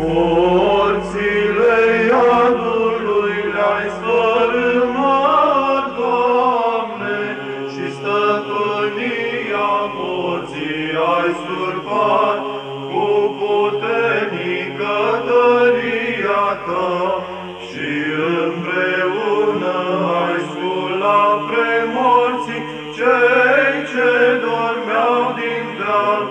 porțile iadului le-ai sfărâmat, Doamne, și stăpânia morții ai surpat cu puternică tăria ta și împreună ai sculat pre morții cei ce dormeau din drag.